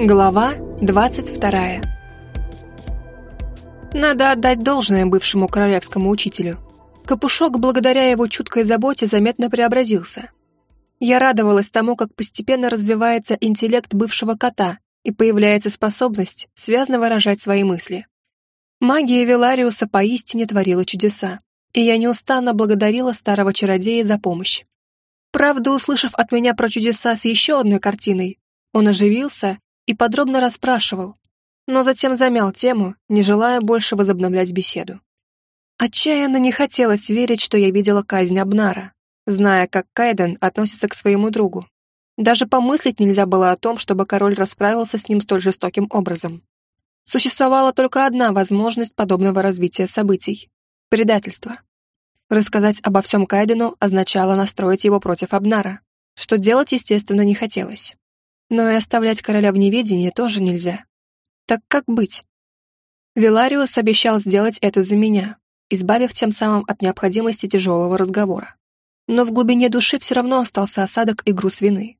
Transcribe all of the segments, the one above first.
Глава 22 Надо отдать должное бывшему королевскому учителю. Капушок, благодаря его чуткой заботе, заметно преобразился. Я радовалась тому, как постепенно развивается интеллект бывшего кота и появляется способность связно выражать свои мысли. Магия Велариуса поистине творила чудеса, и я неустанно благодарила старого чародея за помощь. Правда, услышав от меня про чудеса с еще одной картиной, он оживился и подробно расспрашивал, но затем замял тему, не желая больше возобновлять беседу. Отчаянно не хотелось верить, что я видела казнь Абнара, зная, как Кайден относится к своему другу. Даже помыслить нельзя было о том, чтобы король расправился с ним столь жестоким образом. Существовала только одна возможность подобного развития событий — предательство. Рассказать обо всем Кайдену означало настроить его против Абнара, что делать, естественно, не хотелось. Но и оставлять короля в неведении тоже нельзя. Так как быть? Вилариус обещал сделать это за меня, избавив тем самым от необходимости тяжелого разговора. Но в глубине души все равно остался осадок и груз вины.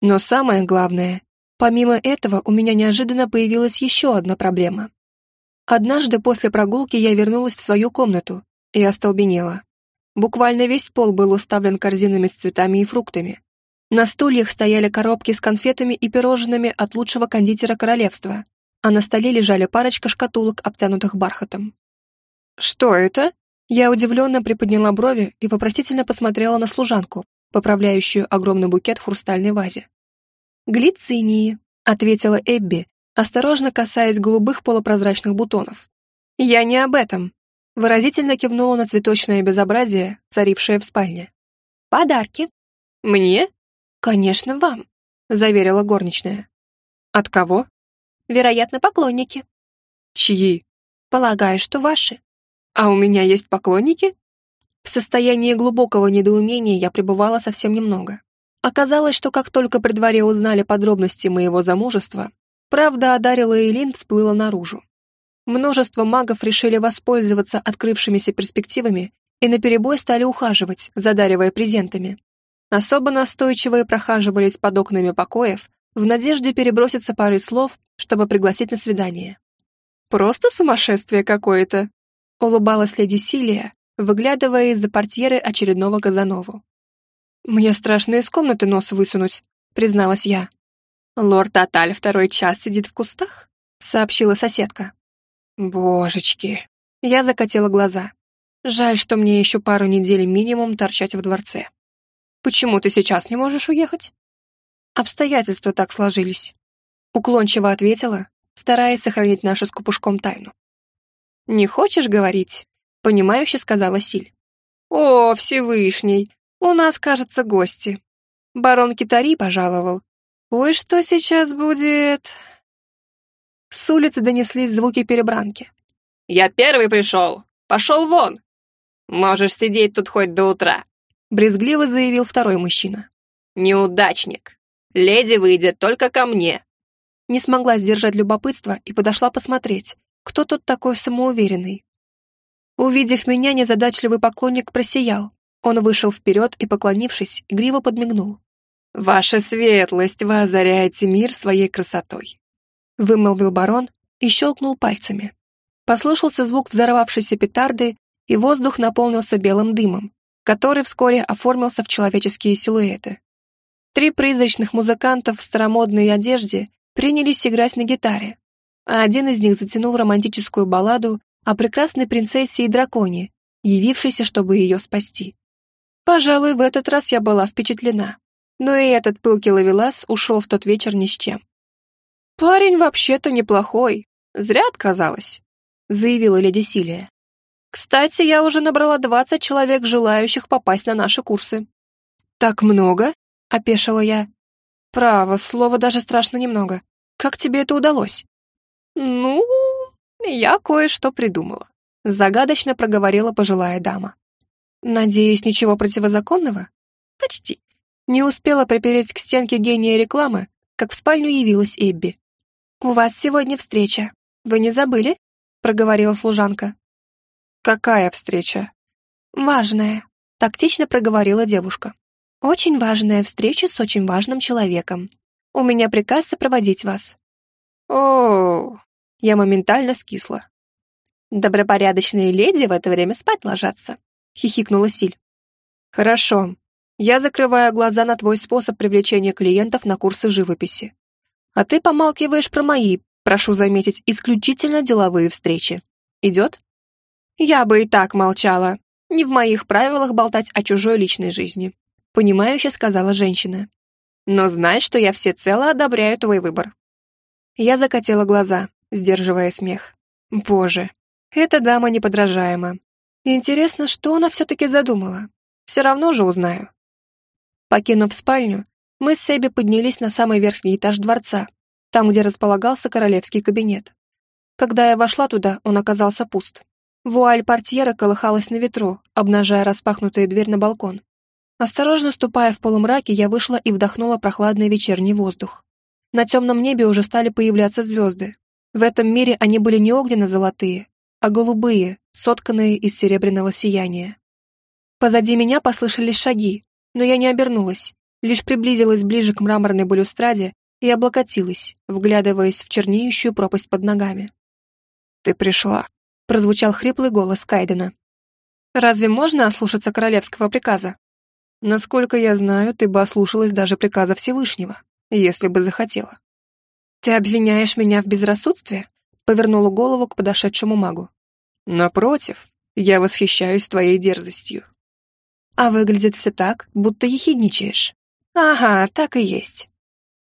Но самое главное, помимо этого у меня неожиданно появилась еще одна проблема. Однажды после прогулки я вернулась в свою комнату и остолбенела. Буквально весь пол был уставлен корзинами с цветами и фруктами, на стульях стояли коробки с конфетами и пирожными от лучшего кондитера королевства, а на столе лежали парочка шкатулок, обтянутых бархатом. «Что это?» Я удивленно приподняла брови и вопросительно посмотрела на служанку, поправляющую огромный букет в хрустальной вазе. «Глицинии», — ответила Эбби, осторожно касаясь голубых полупрозрачных бутонов. «Я не об этом», — выразительно кивнула на цветочное безобразие, царившее в спальне. «Подарки». «Мне?» «Конечно, вам», — заверила горничная. «От кого?» «Вероятно, поклонники». «Чьи?» «Полагаю, что ваши». «А у меня есть поклонники?» В состоянии глубокого недоумения я пребывала совсем немного. Оказалось, что как только при дворе узнали подробности моего замужества, правда о Даре Лейлин всплыла наружу. Множество магов решили воспользоваться открывшимися перспективами и наперебой стали ухаживать, задаривая презентами. Особо настойчивые прохаживались под окнами покоев в надежде переброситься парой слов, чтобы пригласить на свидание. «Просто сумасшествие какое-то», — улыбалась леди Силия, выглядывая из-за портьеры очередного Казанову. «Мне страшно из комнаты нос высунуть», — призналась я. «Лорд Аталь второй час сидит в кустах?» — сообщила соседка. «Божечки!» Я закатила глаза. Жаль, что мне еще пару недель минимум торчать в дворце. Почему ты сейчас не можешь уехать? Обстоятельства так сложились. Уклончиво ответила, стараясь сохранить нашу с Купушком тайну. «Не хочешь говорить?» — понимающе сказала Силь. «О, Всевышний! У нас, кажется, гости. Барон Китари пожаловал. Ой, что сейчас будет?» С улицы донеслись звуки перебранки. «Я первый пришел! Пошел вон! Можешь сидеть тут хоть до утра!» Брезгливо заявил второй мужчина. «Неудачник! Леди выйдет только ко мне!» Не смогла сдержать любопытство и подошла посмотреть, кто тут такой самоуверенный. Увидев меня, незадачливый поклонник просиял. Он вышел вперед и, поклонившись, игриво подмигнул. «Ваша светлость, вы озаряете мир своей красотой!» Вымолвил барон и щелкнул пальцами. Послышался звук взорвавшейся петарды, и воздух наполнился белым дымом, который вскоре оформился в человеческие силуэты. Три призрачных музыканта в старомодной одежде принялись играть на гитаре, а один из них затянул романтическую балладу о прекрасной принцессе и драконе, явившейся, чтобы ее спасти. Пожалуй, в этот раз я была впечатлена, но и этот пылкий ловелас ушел в тот вечер ни с чем. «Парень вообще-то неплохой, зря отказалась», заявила леди Силия. Кстати, я уже набрала 20 человек, желающих попасть на наши курсы. Так много? Опешила я. Право, слово даже страшно немного. Как тебе это удалось? Ну, я кое-что придумала. Загадочно проговорила пожилая дама. Надеюсь, ничего противозаконного? Почти. Не успела припереть к стенке гения рекламы, как в спальню явилась Эбби. «У вас сегодня встреча. Вы не забыли?» — проговорила служанка. «Какая встреча?» «Важная», — тактично проговорила девушка. «Очень важная встреча с очень важным человеком. У меня приказ сопроводить вас. О, я моментально скисла. Добропорядочные леди в это время спать ложатся, хихикнула Силь. Хорошо. Я закрываю глаза на твой способ привлечения клиентов на курсы живописи. А ты помалкиваешь про мои, прошу заметить, исключительно деловые встречи. Идет? Я бы и так молчала. Не в моих правилах болтать о чужой личной жизни. Понимающе сказала женщина. Но знай, что я всецело одобряю твой выбор. Я закатила глаза, сдерживая смех. Боже, эта дама неподражаема. Интересно, что она все-таки задумала? Все равно же узнаю. Покинув спальню, мы с Себи поднялись на самый верхний этаж дворца, там, где располагался королевский кабинет. Когда я вошла туда, он оказался пуст. Вуаль портьера колыхалась на ветру, обнажая распахнутую дверь на балкон. Осторожно ступая в полумраке, я вышла и вдохнула прохладный вечерний воздух. На темном небе уже стали появляться звезды. В этом мире они были не огненно-золотые, а голубые, сотканные из серебряного сияния. Позади меня послышались шаги, но я не обернулась, лишь приблизилась ближе к мраморной балюстраде и облокотилась, вглядываясь в чернеющую пропасть под ногами. «Ты пришла», — прозвучал хриплый голос Кайдена. «Разве можно ослушаться королевского приказа?» «Насколько я знаю, ты бы ослушалась даже приказа Всевышнего, если бы захотела». «Ты обвиняешь меня в безрассудстве?» повернула голову к подошедшему магу. «Напротив, я восхищаюсь твоей дерзостью». «А выглядит все так, будто ехидничаешь». «Ага, так и есть».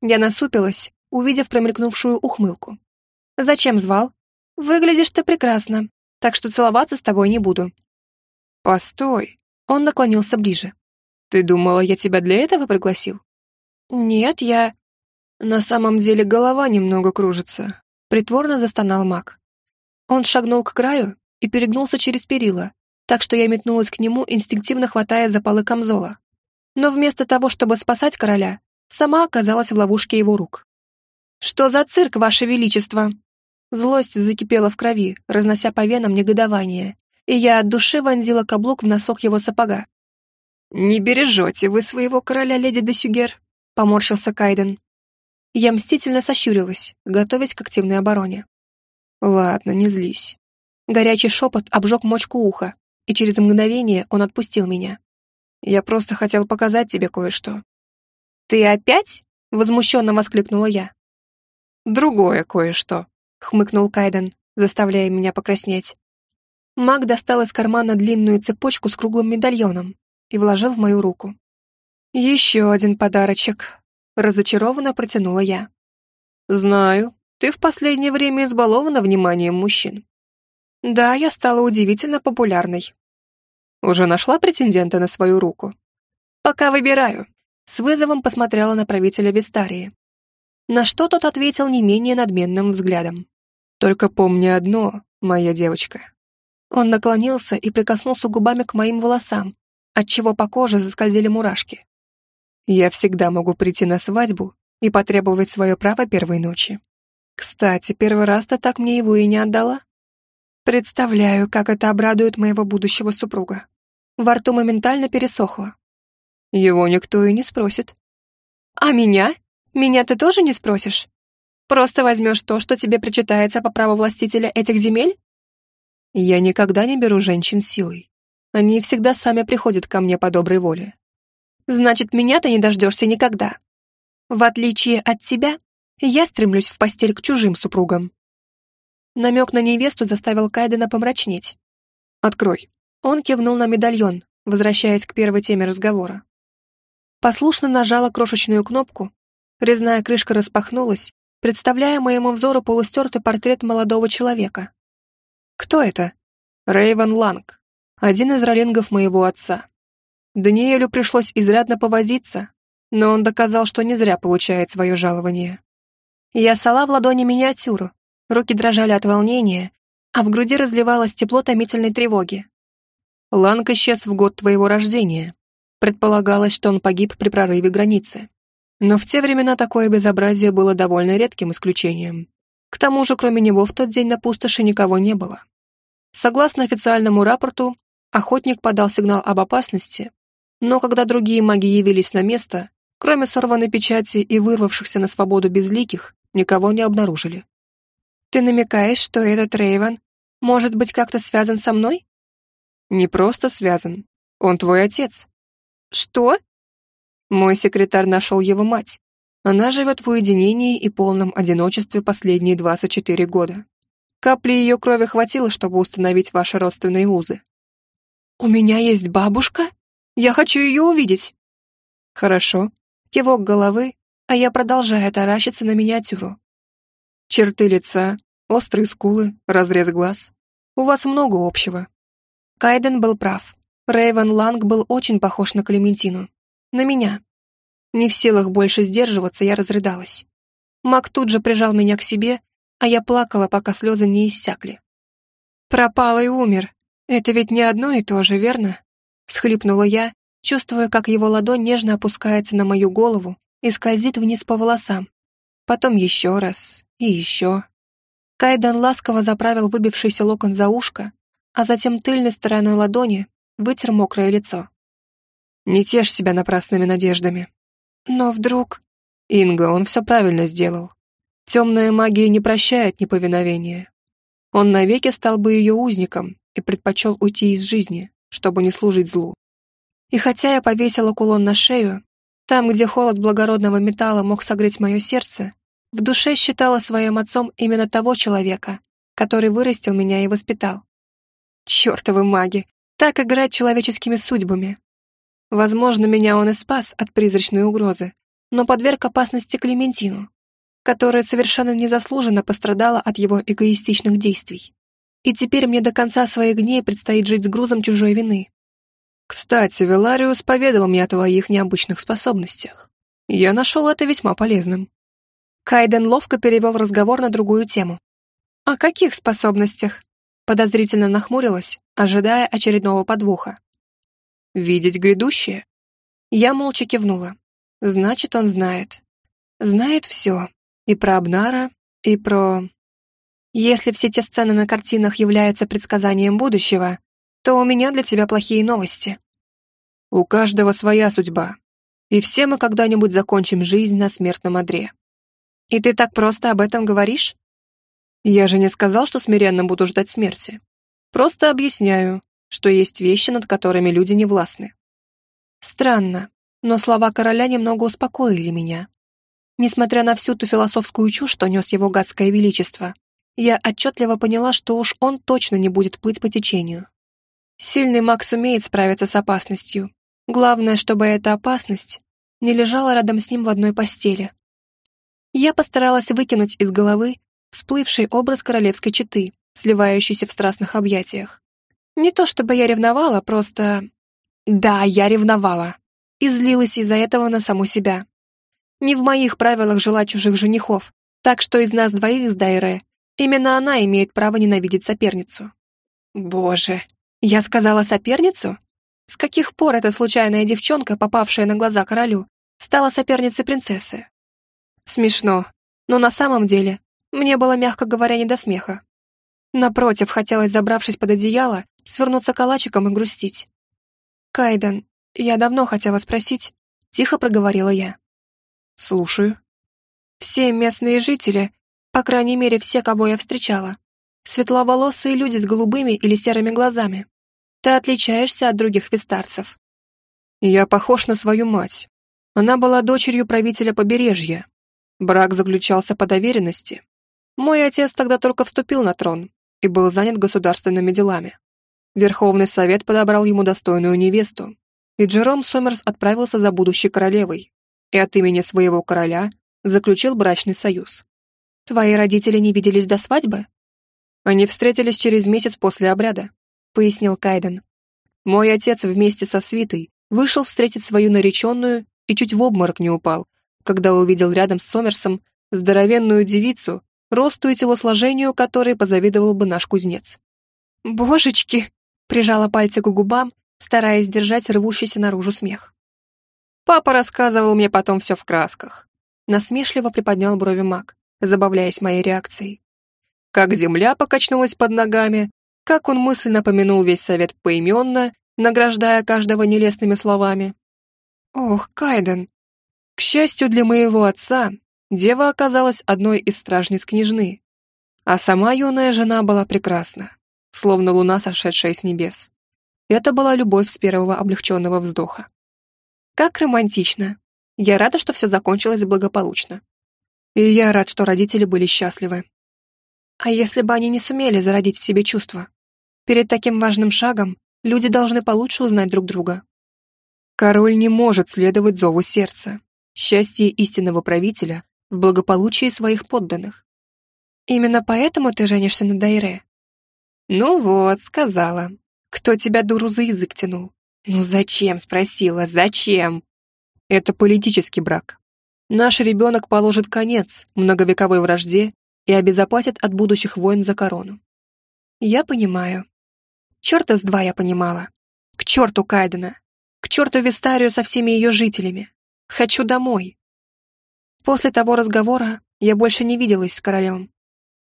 Я насупилась, увидев промелькнувшую ухмылку. «Зачем звал? Выглядишь ты прекрасно, так что целоваться с тобой не буду». «Постой!» Он наклонился ближе. «Ты думала, я тебя для этого пригласил?» «Нет, я...» «На самом деле голова немного кружится. Притворно застонал маг. Он шагнул к краю и перегнулся через перила, так что я метнулась к нему, инстинктивно хватая за полы камзола. Но вместо того, чтобы спасать короля, сама оказалась в ловушке его рук. «Что за цирк, ваше величество?» Злость закипела в крови, разнося по венам негодование, и я от души вонзила каблук в носок его сапога. «Не бережете вы своего короля, леди де Сюгер», — поморщился Кайден. Я мстительно сощурилась, готовясь к активной обороне. «Ладно, не злись». Горячий шепот обжег мочку уха, и через мгновение он отпустил меня. «Я просто хотел показать тебе кое-что». «Ты опять?» — возмущенно воскликнула я. «Другое кое-что», — хмыкнул Кайден, заставляя меня покраснеть. Маг достал из кармана длинную цепочку с круглым медальоном и вложил в мою руку. «Еще один подарочек», Разочарованно протянула я. «Знаю, ты в последнее время избалована вниманием мужчин». «Да, я стала удивительно популярной». «Уже нашла претендента на свою руку?» «Пока выбираю». С вызовом посмотрела на правителя Вистарии. На что тот ответил не менее надменным взглядом. «Только помни одно, моя девочка». Он наклонился и прикоснулся губами к моим волосам, отчего по коже заскользили мурашки. Я всегда могу прийти на свадьбу и потребовать свое право первой ночи. Кстати, первый раз ты так мне его и не отдала. Представляю, как это обрадует моего будущего супруга. Во рту моментально пересохло. Его никто и не спросит. А меня? Меня ты тоже не спросишь? Просто возьмешь то, что тебе причитается по праву властителя этих земель? Я никогда не беру женщин силой. Они всегда сами приходят ко мне по доброй воле. Значит, меня ты не дождешься никогда. В отличие от тебя, я стремлюсь в постель к чужим супругам. Намек на невесту заставил Кайдена помрачнеть. «Открой». Он кивнул на медальон, возвращаясь к первой теме разговора. Послушно нажала крошечную кнопку, резная крышка распахнулась, представляя моему взору полустертый портрет молодого человека. Кто это? Рейвен Ланг, один из ролингов моего отца. Даниэлю пришлось изрядно повозиться, но он доказал, что не зря получает свое жалование. Я сала в ладони миниатюру, руки дрожали от волнения, а в груди разливалось тепло томительной тревоги. Ланг исчез в год твоего рождения. Предполагалось, что он погиб при прорыве границы. Но в те времена такое безобразие было довольно редким исключением. К тому же, кроме него в тот день на пустоши никого не было. Согласно официальному рапорту, охотник подал сигнал об опасности, но когда другие маги явились на место, кроме сорванной печати и вырвавшихся на свободу безликих, никого не обнаружили. Ты намекаешь, что этот Рейвен может быть как-то связан со мной? Не просто связан. Он твой отец. Что? Мой секретарь нашел его мать. Она живет в уединении и полном одиночестве последние 24 года. Капли ее крови хватило, чтобы установить ваши родственные узы. «У меня есть бабушка? Я хочу ее увидеть!» «Хорошо». Кивок головы, а я продолжаю таращиться на миниатюру. Черты лица, острые скулы, разрез глаз. У вас много общего. Кайден был прав. Рейвен Ланг был очень похож на Клементину. На меня. Не в силах больше сдерживаться, я разрыдалась. Мак тут же прижал меня к себе, а я плакала, пока слезы не иссякли. «Пропал и умер. Это ведь не одно и то же, верно?» Схлипнула я, чувствуя, как его ладонь нежно опускается на мою голову и скользит вниз по волосам. Потом еще раз и еще. Кайден ласково заправил выбившийся локон за ушко, а затем тыльной стороной ладони вытер мокрое лицо. «Не тешь себя напрасными надеждами». «Но вдруг...» «Инга, он все правильно сделал. Темная магия не прощает неповиновения. Он навеки стал бы ее узником и предпочел уйти из жизни, чтобы не служить злу. И хотя я повесила кулон на шею, там, где холод благородного металла мог согреть мое сердце, в душе считала своим отцом именно того человека, который вырастил меня и воспитал. Чёртовы маги! Так играть человеческими судьбами. Возможно, меня он и спас от призрачной угрозы, но подверг опасности Клементину, которая совершенно незаслуженно пострадала от его эгоистичных действий. И теперь мне до конца своих дней предстоит жить с грузом чужой вины, кстати, Велариус поведал мне о твоих необычных способностях. Я нашел это весьма полезным. Кайден ловко перевел разговор на другую тему. «О каких способностях?» Подозрительно нахмурилась, ожидая очередного подвоха. «Видеть грядущее?» Я молча кивнула. «Значит, он знает. Знает все. И про Абнара, и про...» «Если все те сцены на картинах являются предсказанием будущего, то у меня для тебя плохие новости. У каждого своя судьба, и все мы когда-нибудь закончим жизнь на смертном одре. И ты так просто об этом говоришь? Я же не сказал, что смиренно буду ждать смерти. Просто объясняю, что есть вещи, над которыми люди не властны. Странно, но слова короля немного успокоили меня. Несмотря на всю ту философскую чушь, что нес его гадское величество, я отчетливо поняла, что уж он точно не будет плыть по течению. Сильный маг сумеет справиться с опасностью. Главное, чтобы эта опасность не лежала рядом с ним в одной постели. Я постаралась выкинуть из головы всплывший образ королевской четы, сливающийся в страстных объятиях. Не то чтобы я ревновала, просто... Да, я ревновала. И злилась из-за этого на саму себя. Не в моих правилах желать чужих женихов, так что из нас двоих с Дайре именно она имеет право ненавидеть соперницу. Боже, я сказала соперницу? С каких пор эта случайная девчонка, попавшая на глаза королю, стала соперницей принцессы? Смешно, но на самом деле мне было, мягко говоря, не до смеха. Напротив, хотелось, забравшись под одеяло, свернуться калачиком и грустить. «Кайден, я давно хотела спросить», — тихо проговорила я. «Слушаю». «Все местные жители, по крайней мере, все, кого я встречала, светловолосые люди с голубыми или серыми глазами. Ты отличаешься от других вистарцев. Я похож на свою мать. Она была дочерью правителя побережья. Брак заключался по доверенности. Мой отец тогда только вступил на трон и был занят государственными делами. Верховный совет подобрал ему достойную невесту, и Джером Сомерс отправился за будущей королевой и от имени своего короля заключил брачный союз. «Твои родители не виделись до свадьбы?» Они встретились через месяц после обряда, пояснил Кайден. Мой отец вместе со свитой вышел встретить свою нареченную и чуть в обморок не упал, когда увидел рядом с Сомерсом здоровенную девицу, росту и телосложению которой позавидовал бы наш кузнец. «Божечки!» — прижала пальцы к губам, стараясь держать рвущийся наружу смех. Папа рассказывал мне потом все в красках. Насмешливо приподнял брови маг, забавляясь моей реакцией как земля покачнулась под ногами, как он мысленно помянул весь совет поименно, награждая каждого нелестными словами. «Ох, Кайден!» К счастью для моего отца, дева оказалась одной из стражниц княжны, а сама юная жена была прекрасна, словно луна, сошедшая с небес. Это была любовь с первого облегченного вздоха. Как романтично. Я рада, что все закончилось благополучно. И я рад, что родители были счастливы. А если бы они не сумели зародить в себе чувства? Перед таким важным шагом люди должны получше узнать друг друга. Король не может следовать зову сердца. Счастье истинного правителя в благополучии своих подданных. Именно поэтому ты женишься на Дайре? Ну вот, сказала. Кто тебя, дуру, за язык тянул? Ну зачем, спросила, зачем? Это политический брак. Наш ребенок положит конец многовековой вражде и обезопасит от будущих войн за корону. Я понимаю. Черта с два я понимала. К черту Кайдена. К черту Вистарию со всеми ее жителями. Хочу домой. После того разговора я больше не виделась с королем.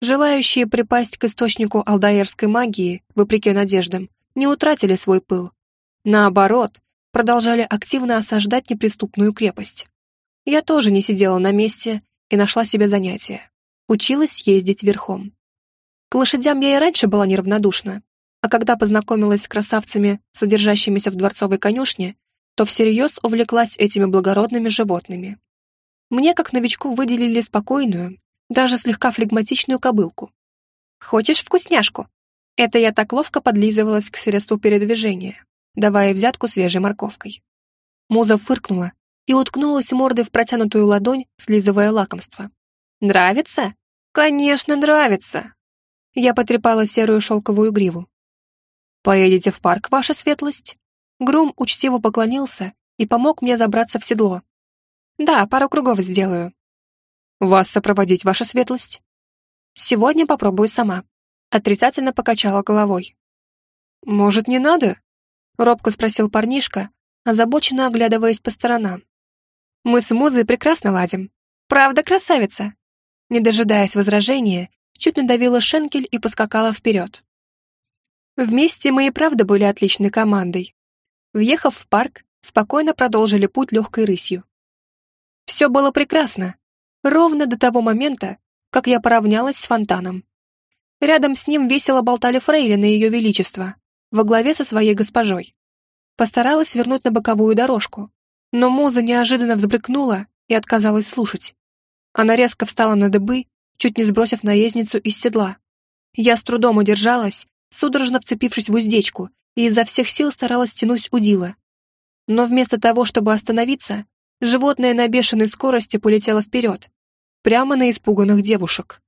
Желающие припасть к источнику алдаерской магии, вопреки надеждам, не утратили свой пыл. Наоборот, продолжали активно осаждать неприступную крепость. Я тоже не сидела на месте и нашла себе занятие училась ездить верхом. К лошадям я и раньше была неравнодушна, а когда познакомилась с красавцами, содержащимися в дворцовой конюшне, то всерьез увлеклась этими благородными животными. Мне, как новичку, выделили спокойную, даже слегка флегматичную кобылку. «Хочешь вкусняшку?» Это я так ловко подлизывалась к средству передвижения, давая взятку свежей морковкой. Муза фыркнула и уткнулась мордой в протянутую ладонь, слизывая лакомство. «Нравится?» «Конечно, нравится!» Я потрепала серую шелковую гриву. «Поедете в парк, ваша светлость?» Грум учтиво поклонился и помог мне забраться в седло. «Да, пару кругов сделаю». «Вас сопроводить, ваша светлость?» «Сегодня попробую сама». Отрицательно покачала головой. «Может, не надо?» Робко спросил парнишка, озабоченно оглядываясь по сторонам. «Мы с Музой прекрасно ладим. Правда, красавица?» не дожидаясь возражения, чуть надавила шенкель и поскакала вперед. Вместе мы и правда были отличной командой. Въехав в парк, спокойно продолжили путь легкой рысью. Все было прекрасно, ровно до того момента, как я поравнялась с фонтаном. Рядом с ним весело болтали фрейлины Ее Величества, во главе со своей госпожой. Постаралась вернуть на боковую дорожку, но муза неожиданно взбрыкнула и отказалась слушать. Она резко встала на дыбы, чуть не сбросив наездницу из седла. Я с трудом удержалась, судорожно вцепившись в уздечку, и изо всех сил старалась тянуть удила. Но вместо того, чтобы остановиться, животное на бешеной скорости полетело вперед, прямо на испуганных девушек.